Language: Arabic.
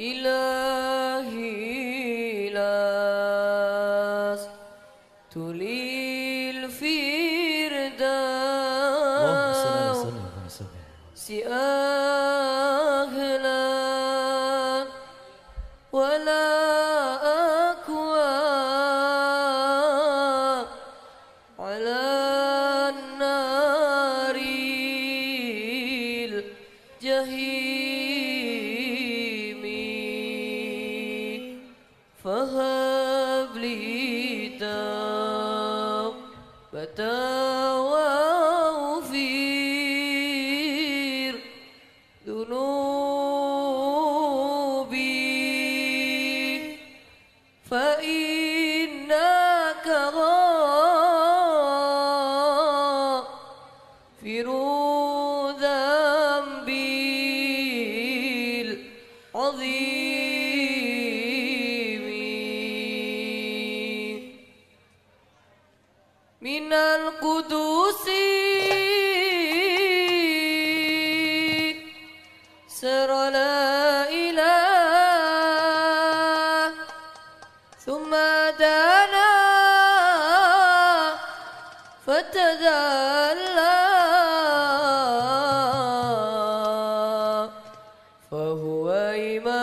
إلهي. وأغفر ذنوبي. فإنك غافر من القدوس. سر لا إله. ثم دنا. فتدلى. فهو عمادي